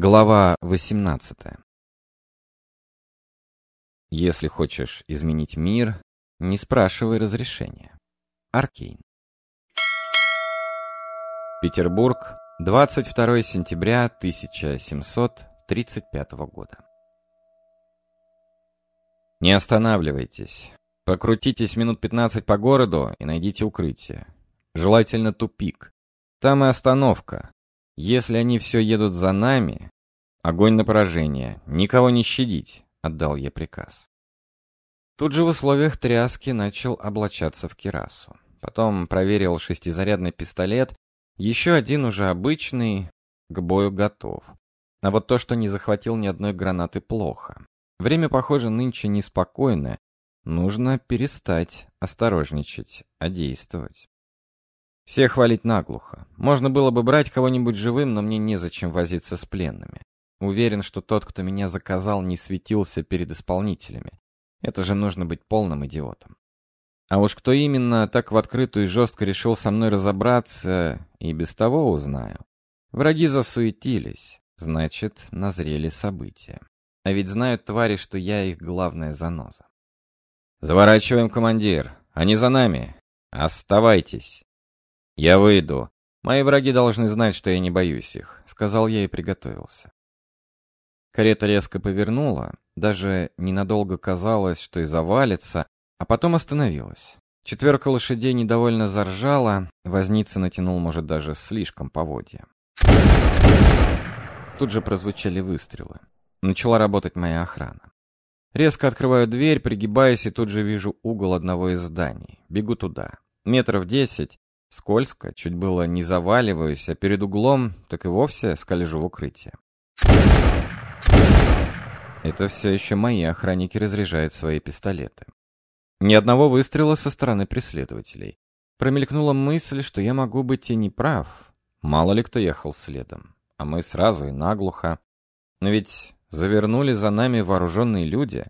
Глава 18 Если хочешь изменить мир, не спрашивай разрешения. Аркейн. Петербург, 22 сентября 1735 года. Не останавливайтесь. Прокрутитесь минут 15 по городу и найдите укрытие. Желательно тупик. Там и остановка. Если они все едут за нами, огонь на поражение, никого не щадить, отдал я приказ. Тут же в условиях тряски начал облачаться в кирасу. Потом проверил шестизарядный пистолет, еще один уже обычный, к бою готов. А вот то, что не захватил ни одной гранаты, плохо. Время, похоже, нынче неспокойное. Нужно перестать осторожничать, а действовать. Всех хвалить наглухо. Можно было бы брать кого-нибудь живым, но мне незачем возиться с пленными. Уверен, что тот, кто меня заказал, не светился перед исполнителями. Это же нужно быть полным идиотом. А уж кто именно так в открытую и жестко решил со мной разобраться, и без того узнаю. Враги засуетились, значит, назрели события. А ведь знают твари, что я их главная заноза. «Заворачиваем, командир! Они за нами! Оставайтесь!» «Я выйду. Мои враги должны знать, что я не боюсь их», — сказал я и приготовился. Карета резко повернула, даже ненадолго казалось, что и завалится, а потом остановилась. Четверка лошадей недовольно заржала, возница натянул, может, даже слишком поводья. Тут же прозвучали выстрелы. Начала работать моя охрана. Резко открываю дверь, пригибаясь, и тут же вижу угол одного из зданий. Бегу туда. Метров десять, Скользко, чуть было не заваливаюсь, а перед углом так и вовсе скольжу в укрытие. Это все еще мои охранники разряжают свои пистолеты. Ни одного выстрела со стороны преследователей. Промелькнула мысль, что я могу быть и не прав. Мало ли кто ехал следом. А мы сразу и наглухо. Но ведь завернули за нами вооруженные люди.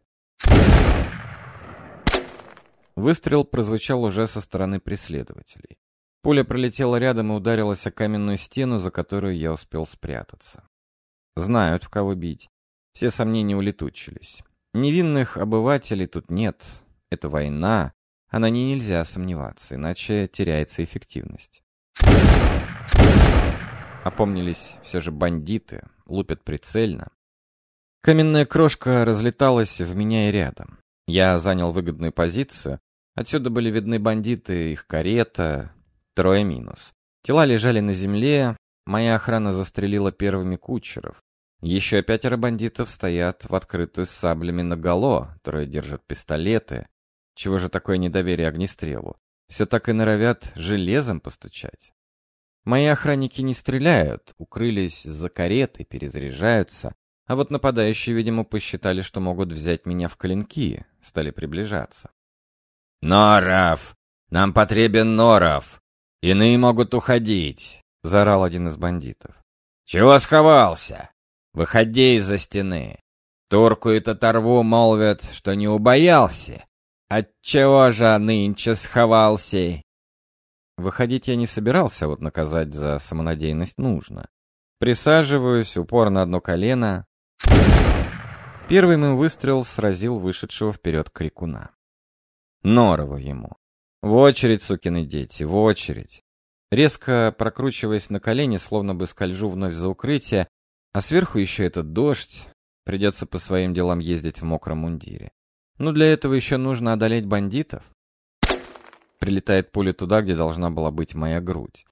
Выстрел прозвучал уже со стороны преследователей. Пуля пролетела рядом и ударилась о каменную стену, за которую я успел спрятаться. Знают, в кого бить. Все сомнения улетучились. Невинных обывателей тут нет. Это война, а на ней нельзя сомневаться, иначе теряется эффективность. Опомнились все же бандиты, лупят прицельно. Каменная крошка разлеталась в меня и рядом. Я занял выгодную позицию. Отсюда были видны бандиты, их карета, Трое минус. Тела лежали на земле, моя охрана застрелила первыми кучеров. Еще пятеро бандитов стоят в открытую с саблями наголо, трое держат пистолеты. Чего же такое недоверие огнестрелу? Все так и норовят железом постучать. Мои охранники не стреляют, укрылись за кареты, перезаряжаются. А вот нападающие, видимо, посчитали, что могут взять меня в клинки, стали приближаться. «Норов! Нам потребен Норов! «Иные могут уходить», — заорал один из бандитов. «Чего сховался? Выходи из-за стены. Турку и татарву молвят, что не убоялся. Отчего же нынче сховался?» Выходить я не собирался, вот наказать за самонадеянность нужно. Присаживаюсь, упор на одно колено. Первый мой выстрел сразил вышедшего вперед крикуна. Норово ему. В очередь, сукины дети, в очередь. Резко прокручиваясь на колени, словно бы скольжу вновь за укрытие, а сверху еще этот дождь, придется по своим делам ездить в мокром мундире. Ну, для этого еще нужно одолеть бандитов. Прилетает пуля туда, где должна была быть моя грудь.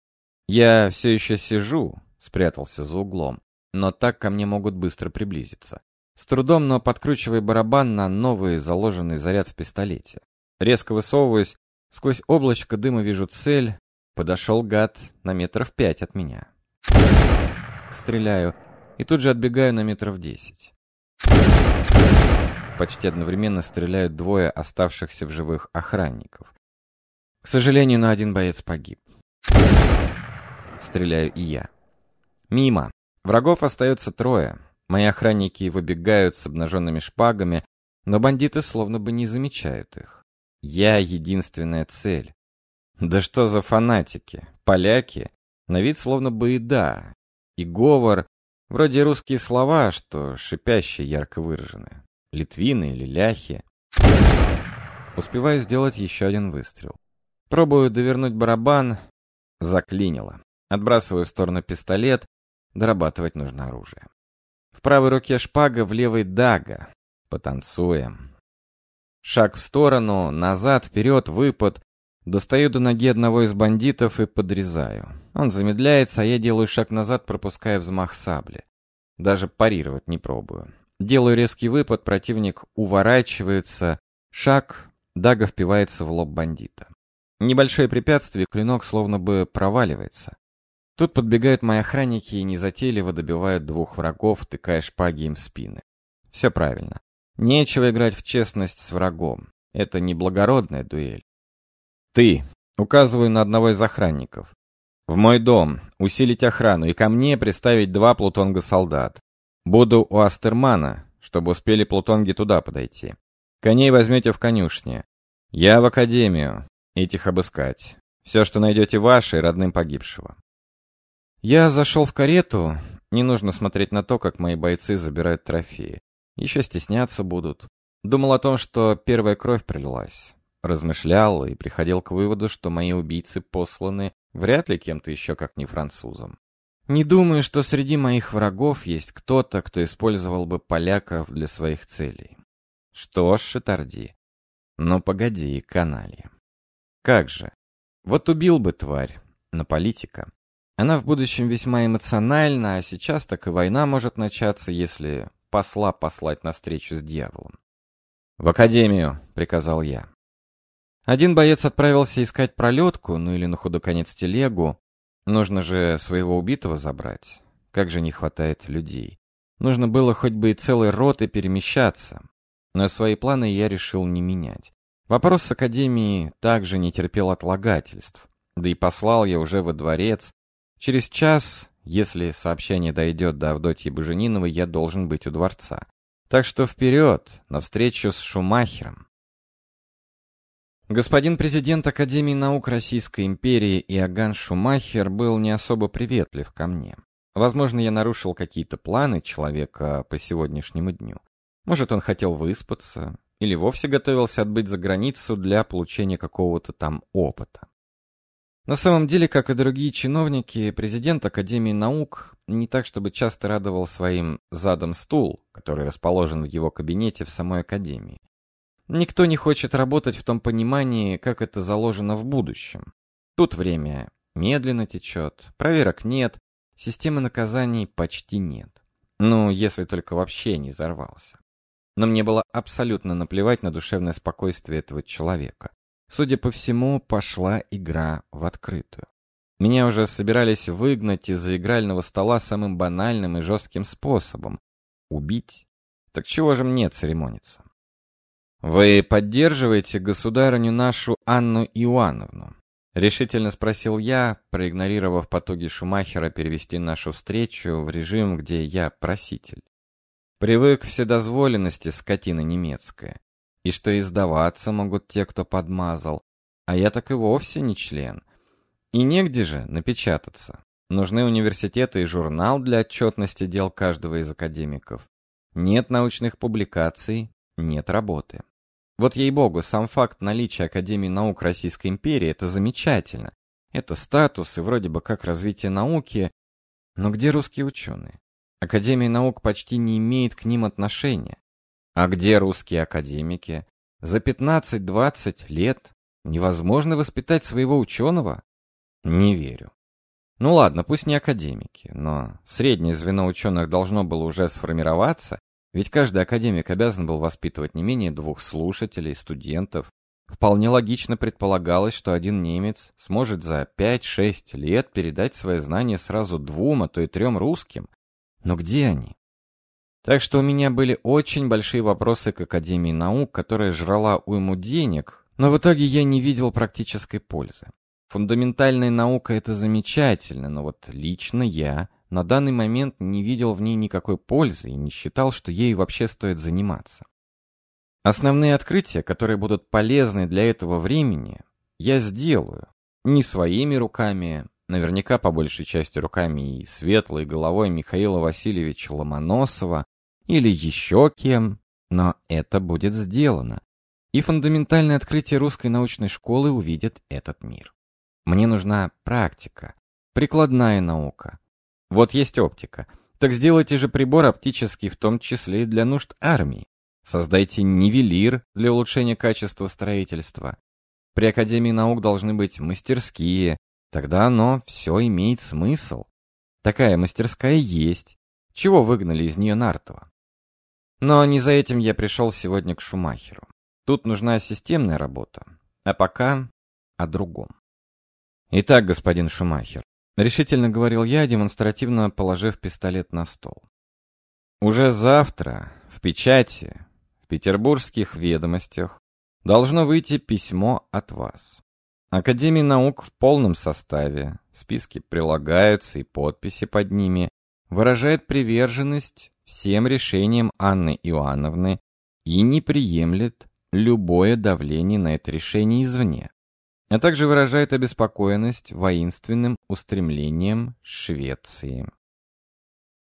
Я все еще сижу, спрятался за углом, но так ко мне могут быстро приблизиться. С трудом, но подкручивая барабан на новый заложенный заряд в пистолете. Резко высовываюсь, Сквозь облачко дыма вижу цель. Подошел гад на метров пять от меня. Стреляю и тут же отбегаю на метров десять. Почти одновременно стреляют двое оставшихся в живых охранников. К сожалению, на один боец погиб. Стреляю и я. Мимо. Врагов остается трое. Мои охранники выбегают с обнаженными шпагами, но бандиты словно бы не замечают их. Я единственная цель. Да что за фанатики? Поляки? На вид словно бы и да. И говор, Вроде русские слова, что шипящие ярко выражены. Литвины или ляхи. Успеваю сделать еще один выстрел. Пробую довернуть барабан. Заклинило. Отбрасываю в сторону пистолет. Дорабатывать нужно оружие. В правой руке шпага, в левой дага. Потанцуем. Шаг в сторону, назад, вперед, выпад. Достаю до ноги одного из бандитов и подрезаю. Он замедляется, а я делаю шаг назад, пропуская взмах сабли. Даже парировать не пробую. Делаю резкий выпад, противник уворачивается. Шаг, дага впивается в лоб бандита. Небольшое препятствие, клинок словно бы проваливается. Тут подбегают мои охранники и незатейливо добивают двух врагов, тыкая шпаги им в спины. Все правильно. Нечего играть в честность с врагом. Это не благородная дуэль. «Ты!» — указываю на одного из охранников. «В мой дом, усилить охрану и ко мне приставить два плутонга-солдат. Буду у Астермана, чтобы успели плутонги туда подойти. Коней возьмете в конюшне. Я в академию. Этих обыскать. Все, что найдете ваше, родным погибшего». Я зашел в карету. Не нужно смотреть на то, как мои бойцы забирают трофеи. Еще стесняться будут. Думал о том, что первая кровь пролилась размышлял и приходил к выводу, что мои убийцы посланы вряд ли кем-то еще, как не французом. Не думаю, что среди моих врагов есть кто-то, кто использовал бы поляков для своих целей. Что ж, Шатарди, ну погоди, каналья. Как же? Вот убил бы тварь, но политика. Она в будущем весьма эмоциональна, а сейчас так и война может начаться, если посла послать навстречу с дьяволом. «В академию!» — приказал я. Один боец отправился искать пролетку, ну или на ходу конец телегу. Нужно же своего убитого забрать. Как же не хватает людей. Нужно было хоть бы и целой роты перемещаться. Но свои планы я решил не менять. Вопрос с Академией также не терпел отлагательств. Да и послал я уже во дворец. Через час, если сообщение дойдет до Авдотьи Божениновой, я должен быть у дворца. Так что вперед, навстречу с Шумахером. Господин президент Академии наук Российской империи Иоганн Шумахер был не особо приветлив ко мне. Возможно, я нарушил какие-то планы человека по сегодняшнему дню. Может, он хотел выспаться, или вовсе готовился отбыть за границу для получения какого-то там опыта. На самом деле, как и другие чиновники, президент Академии наук не так, чтобы часто радовал своим задом стул, который расположен в его кабинете в самой Академии. Никто не хочет работать в том понимании, как это заложено в будущем. Тут время медленно течет, проверок нет, системы наказаний почти нет. Ну, если только вообще не взорвался. Но мне было абсолютно наплевать на душевное спокойствие этого человека. Судя по всему, пошла игра в открытую. Меня уже собирались выгнать из-за игрального стола самым банальным и жестким способом — убить. Так чего же мне церемониться? «Вы поддерживаете государыню нашу Анну Иоанновну?» — решительно спросил я, проигнорировав потуги Шумахера перевести нашу встречу в режим, где я проситель. Привык к вседозволенности скотина немецкая, и что издаваться могут те, кто подмазал, а я так и вовсе не член. И негде же напечататься. Нужны университеты и журнал для отчетности дел каждого из академиков. Нет научных публикаций, нет работы. Вот ей-богу, сам факт наличия Академии наук Российской империи – это замечательно. Это статус и вроде бы как развитие науки. Но где русские ученые? Академия наук почти не имеет к ним отношения. А где русские академики? За 15-20 лет невозможно воспитать своего ученого? Не верю. Ну ладно, пусть не академики, но среднее звено ученых должно было уже сформироваться, ведь каждый академик обязан был воспитывать не менее двух слушателей, студентов. Вполне логично предполагалось, что один немец сможет за 5-6 лет передать свои знания сразу двум, а то и трем русским. Но где они? Так что у меня были очень большие вопросы к Академии наук, которая жрала уйму денег, но в итоге я не видел практической пользы. Фундаментальная наука — это замечательно, но вот лично я на данный момент не видел в ней никакой пользы и не считал, что ей вообще стоит заниматься. Основные открытия, которые будут полезны для этого времени, я сделаю. Не своими руками, наверняка по большей части руками и светлой головой Михаила Васильевича Ломоносова или еще кем, но это будет сделано. И фундаментальное открытие русской научной школы увидит этот мир. Мне нужна практика, прикладная наука. Вот есть оптика. Так сделайте же прибор оптический, в том числе и для нужд армии. Создайте нивелир для улучшения качества строительства. При Академии наук должны быть мастерские, тогда оно все имеет смысл. Такая мастерская есть. Чего выгнали из нее Нартова? Но не за этим я пришел сегодня к Шумахеру. Тут нужна системная работа. А пока о другом. Итак, господин Шумахер, решительно говорил я, демонстративно положив пистолет на стол. Уже завтра в печати в петербургских ведомостях должно выйти письмо от вас. Академия наук в полном составе, списки прилагаются и подписи под ними, выражает приверженность всем решениям Анны Иоанновны и не приемлет любое давление на это решение извне, а также выражает обеспокоенность воинственным устремлением Швеции.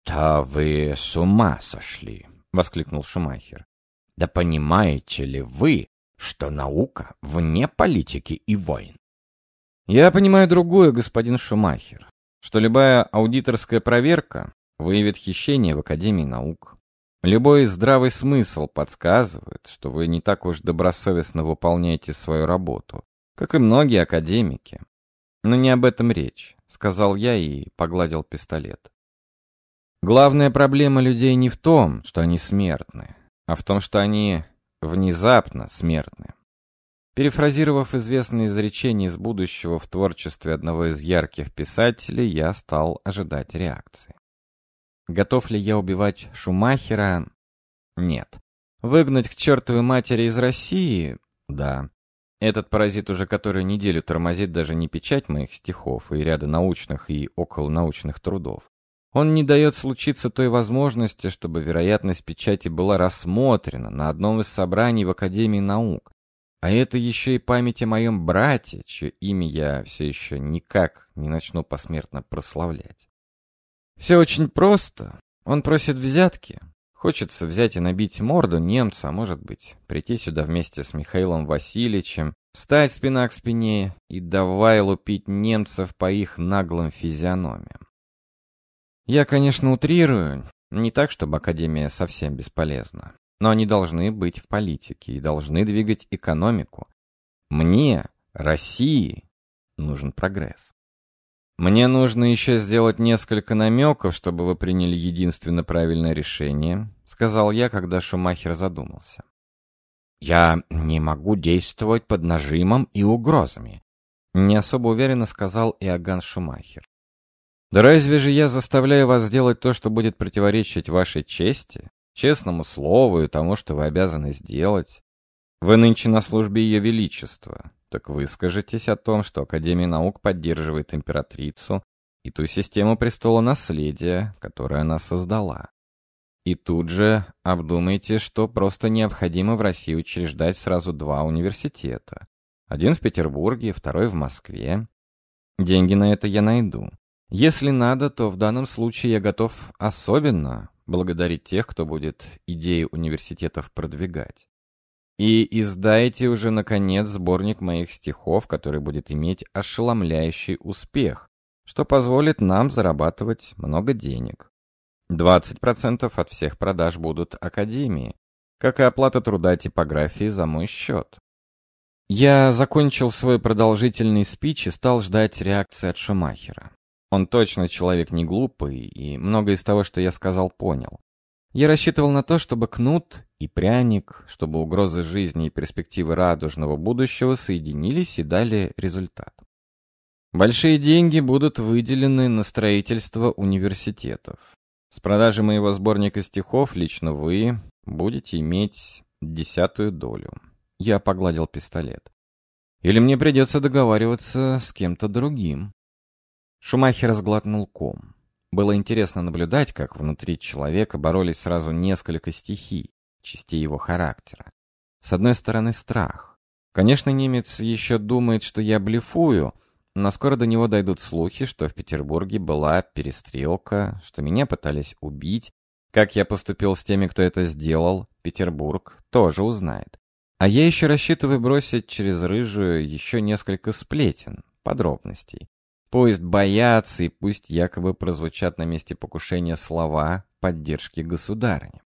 «Да вы с ума сошли!» — воскликнул Шумахер. Да понимаете ли вы, что наука вне политики и войн? Я понимаю другое, господин Шумахер, что любая аудиторская проверка выявит хищение в Академии наук. Любой здравый смысл подсказывает, что вы не так уж добросовестно выполняете свою работу, как и многие академики. Но не об этом речь, сказал я и погладил пистолет. Главная проблема людей не в том, что они смертны, а в том, что они внезапно смертны. Перефразировав известное изречение из будущего в творчестве одного из ярких писателей, я стал ожидать реакции. Готов ли я убивать Шумахера? Нет. Выгнать к чертовой матери из России? Да. Этот паразит уже которую неделю тормозит даже не печать моих стихов и ряда научных и околонаучных трудов, он не дает случиться той возможности, чтобы вероятность печати была рассмотрена на одном из собраний в Академии наук. А это еще и память о моем брате, чье имя я все еще никак не начну посмертно прославлять. Все очень просто. Он просит взятки. Хочется взять и набить морду немца, а может быть, прийти сюда вместе с Михаилом Васильевичем, встать спина к спине и давай лупить немцев по их наглым физиономиям. Я, конечно, утрирую, не так, чтобы Академия совсем бесполезна. Но они должны быть в политике и должны двигать экономику. Мне, России, нужен прогресс. Мне нужно еще сделать несколько намеков, чтобы вы приняли единственно правильное решение, сказал я, когда Шумахер задумался. Я не могу действовать под нажимом и угрозами, не особо уверенно сказал Иоганн Шумахер. Да разве же я заставляю вас делать то, что будет противоречить вашей чести, честному слову и тому, что вы обязаны сделать? Вы нынче на службе Ее Величества, так выскажитесь о том, что Академия наук поддерживает императрицу и ту систему престола наследия, которую она создала. И тут же обдумайте, что просто необходимо в России учреждать сразу два университета. Один в Петербурге, второй в Москве. Деньги на это я найду. Если надо, то в данном случае я готов особенно благодарить тех, кто будет идеи университетов продвигать. И издайте уже, наконец, сборник моих стихов, который будет иметь ошеломляющий успех, что позволит нам зарабатывать много денег. 20% от всех продаж будут Академии, как и оплата труда типографии за мой счет. Я закончил свой продолжительный спич и стал ждать реакции от Шумахера. Он точно человек не глупый, и многое из того, что я сказал, понял. Я рассчитывал на то, чтобы кнут и пряник, чтобы угрозы жизни и перспективы радужного будущего соединились и дали результат. Большие деньги будут выделены на строительство университетов. С продажи моего сборника стихов лично вы будете иметь десятую долю. Я погладил пистолет. Или мне придется договариваться с кем-то другим. Шумахер сглотнул ком. Было интересно наблюдать, как внутри человека боролись сразу несколько стихий, частей его характера. С одной стороны, страх. Конечно, немец еще думает, что я блефую, но скоро до него дойдут слухи, что в Петербурге была перестрелка, что меня пытались убить. Как я поступил с теми, кто это сделал, Петербург тоже узнает. А я еще рассчитываю бросить через рыжую еще несколько сплетен, подробностей. Пусть боятся и пусть якобы прозвучат на месте покушения слова поддержки государыни.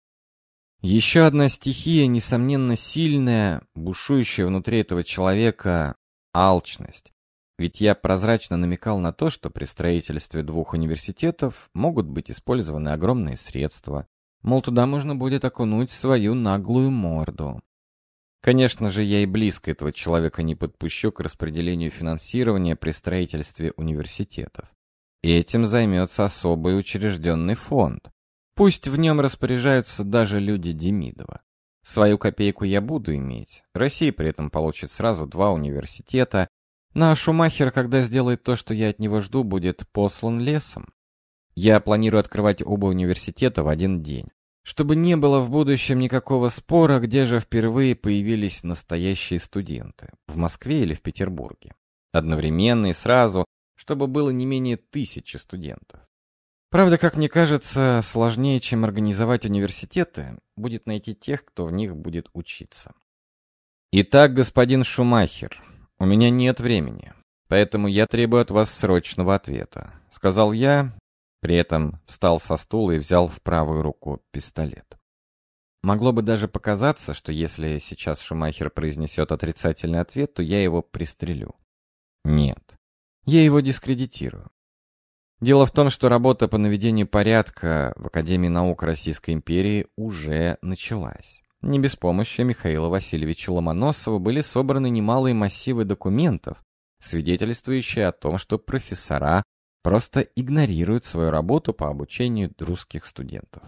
Еще одна стихия, несомненно сильная, бушующая внутри этого человека — алчность. Ведь я прозрачно намекал на то, что при строительстве двух университетов могут быть использованы огромные средства. Мол, туда можно будет окунуть свою наглую морду. Конечно же, я и близко этого человека не подпущу к распределению финансирования при строительстве университетов. Этим займется особый учрежденный фонд. Пусть в нем распоряжаются даже люди Демидова. Свою копейку я буду иметь. Россия при этом получит сразу два университета, ну а Шумахер, когда сделает то, что я от него жду, будет послан лесом. Я планирую открывать оба университета в один день чтобы не было в будущем никакого спора, где же впервые появились настоящие студенты, в Москве или в Петербурге. Одновременно и сразу, чтобы было не менее тысячи студентов. Правда, как мне кажется, сложнее, чем организовать университеты, будет найти тех, кто в них будет учиться. Итак, господин Шумахер, у меня нет времени, поэтому я требую от вас срочного ответа, сказал я, при этом встал со стула и взял в правую руку пистолет. Могло бы даже показаться, что если сейчас Шумахер произнесет отрицательный ответ, то я его пристрелю. Нет, я его дискредитирую. Дело в том, что работа по наведению порядка в Академии наук Российской империи уже началась. Не без помощи Михаила Васильевича Ломоносова были собраны немалые массивы документов, свидетельствующие о том, что профессора просто игнорируют свою работу по обучению русских студентов.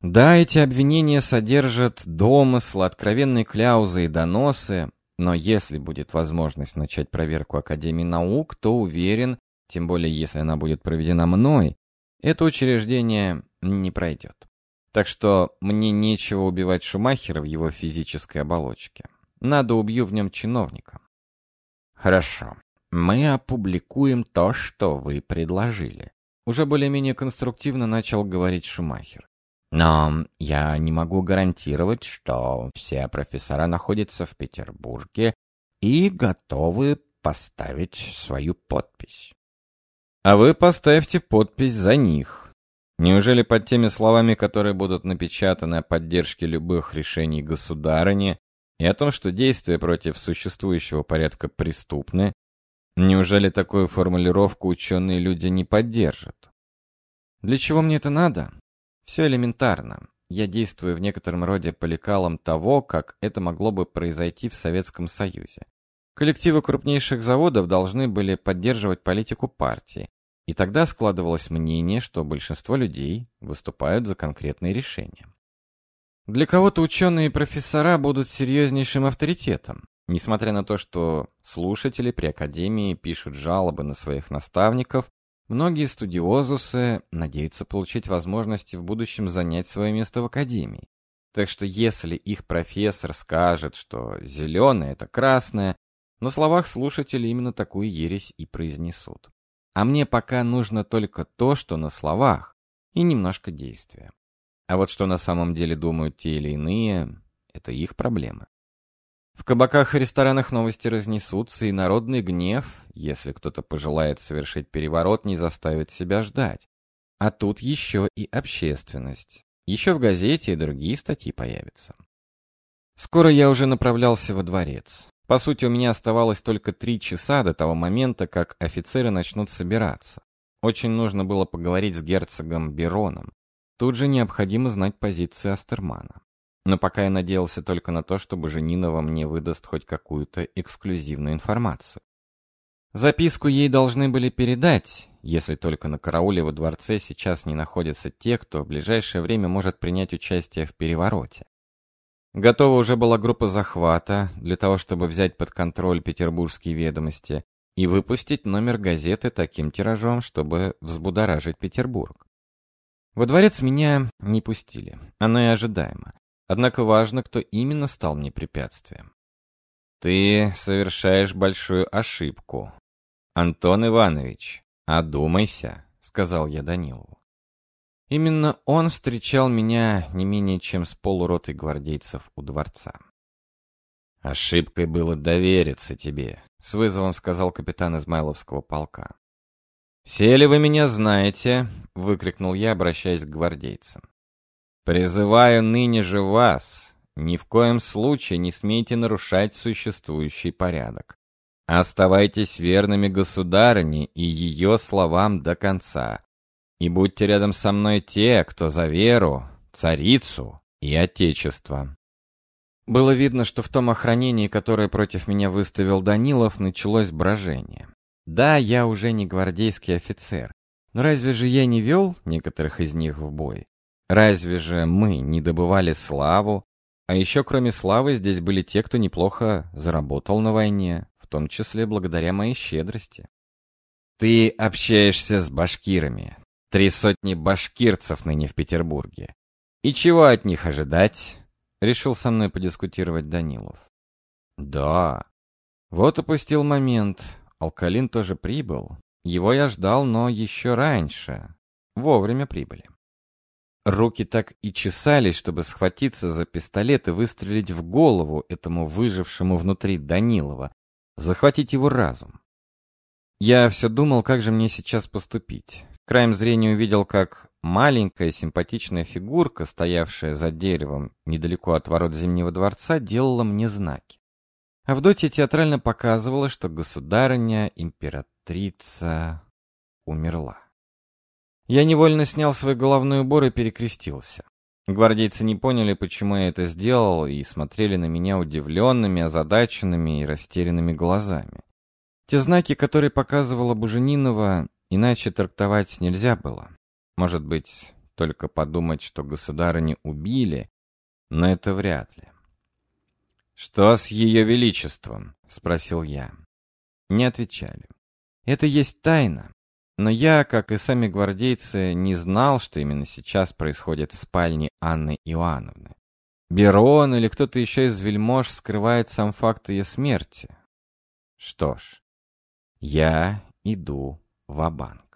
Да, эти обвинения содержат домыслы, откровенные кляузы и доносы, но если будет возможность начать проверку Академии наук, то уверен, тем более если она будет проведена мной, это учреждение не пройдет. Так что мне нечего убивать Шумахера в его физической оболочке. Надо убью в нем чиновника. Хорошо. Мы опубликуем то, что вы предложили. Уже более-менее конструктивно начал говорить Шумахер. Но я не могу гарантировать, что все профессора находятся в Петербурге и готовы поставить свою подпись. А вы поставьте подпись за них. Неужели под теми словами, которые будут напечатаны о поддержке любых решений государыни и о том, что действия против существующего порядка преступны, Неужели такую формулировку ученые люди не поддержат? Для чего мне это надо? Все элементарно. Я действую в некотором роде по лекалам того, как это могло бы произойти в Советском Союзе. Коллективы крупнейших заводов должны были поддерживать политику партии, и тогда складывалось мнение, что большинство людей выступают за конкретные решения. Для кого-то ученые и профессора будут серьезнейшим авторитетом. Несмотря на то, что слушатели при Академии пишут жалобы на своих наставников, многие студиозусы надеются получить возможность в будущем занять свое место в Академии. Так что если их профессор скажет, что зеленое — это красное, на словах слушатели именно такую ересь и произнесут. А мне пока нужно только то, что на словах, и немножко действия. А вот что на самом деле думают те или иные, это их проблемы. В кабаках и ресторанах новости разнесутся, и народный гнев, если кто-то пожелает совершить переворот, не заставит себя ждать. А тут еще и общественность. Еще в газете и другие статьи появятся. Скоро я уже направлялся во дворец. По сути, у меня оставалось только три часа до того момента, как офицеры начнут собираться. Очень нужно было поговорить с герцогом Бероном. Тут же необходимо знать позицию Астермана. Но пока я надеялся только на то, чтобы Женинова мне выдаст хоть какую-то эксклюзивную информацию. Записку ей должны были передать, если только на карауле во дворце сейчас не находятся те, кто в ближайшее время может принять участие в перевороте. Готова уже была группа захвата для того, чтобы взять под контроль петербургские ведомости и выпустить номер газеты таким тиражом, чтобы взбудоражить Петербург. Во дворец меня не пустили, оно и ожидаемо. Однако важно, кто именно стал мне препятствием. Ты совершаешь большую ошибку. «Антон Иванович, одумайся», — сказал я Данилову. Именно он встречал меня не менее чем с полуротой гвардейцев у дворца. «Ошибкой было довериться тебе», — с вызовом сказал капитан Измайловского полка. «Все ли вы меня знаете?» — выкрикнул я, обращаясь к гвардейцам. «Призываю ныне же вас, ни в коем случае не смейте нарушать существующий порядок. Оставайтесь верными государыне и ее словам до конца. И будьте рядом со мной те, кто за веру, царицу и отечество. Было видно, что в том охранении, которое против меня выставил Данилов, началось брожение. Да, я уже не гвардейский офицер, но разве же я не вел некоторых из них в бой? Разве же мы не добывали славу? А еще кроме славы здесь были те, кто неплохо заработал на войне, в том числе благодаря моей щедрости. Ты общаешься с башкирами. Три сотни башкирцев ныне в Петербурге. И чего от них ожидать? Решил со мной подискутировать Данилов. Да. Вот упустил момент. Алкалин тоже прибыл. Его я ждал, но еще раньше. Вовремя прибыли. Руки так и чесались, чтобы схватиться за пистолет и выстрелить в голову этому выжившему внутри Данилова, захватить его разум. Я все думал, как же мне сейчас поступить. Краем зрения увидел, как маленькая симпатичная фигурка, стоявшая за деревом недалеко от ворот Зимнего дворца, делала мне знаки. Авдотья театрально показывала, что государыня, императрица, умерла. Я невольно снял свой головной убор и перекрестился. Гвардейцы не поняли, почему я это сделал, и смотрели на меня удивленными, озадаченными и растерянными глазами. Те знаки, которые показывала Буженинова, иначе трактовать нельзя было. Может быть, только подумать, что государыни убили, но это вряд ли. «Что с ее величеством?» — спросил я. Не отвечали. «Это есть тайна. Но я, как и сами гвардейцы, не знал, что именно сейчас происходит в спальне Анны Иоанновны. Берон или кто-то еще из вельмож скрывает сам факт ее смерти. Что ж, я иду в банк